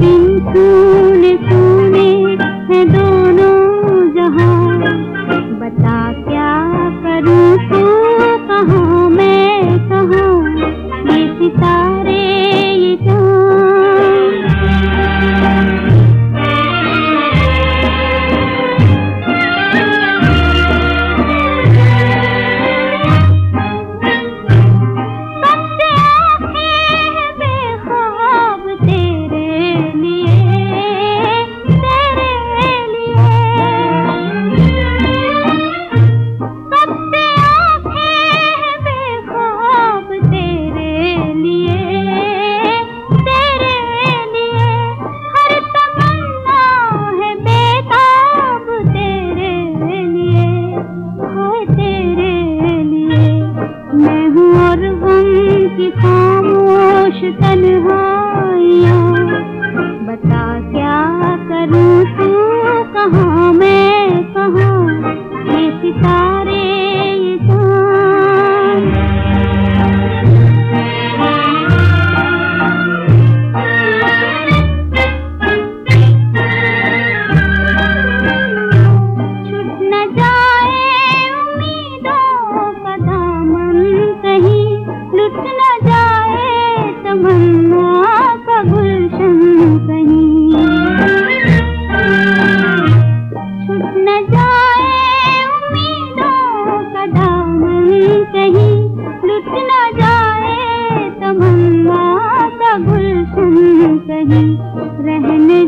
बिन तू खामोश तन्हाइयाँ बता क्या करूँ तू कहाँ? गुलशन कहीं रहने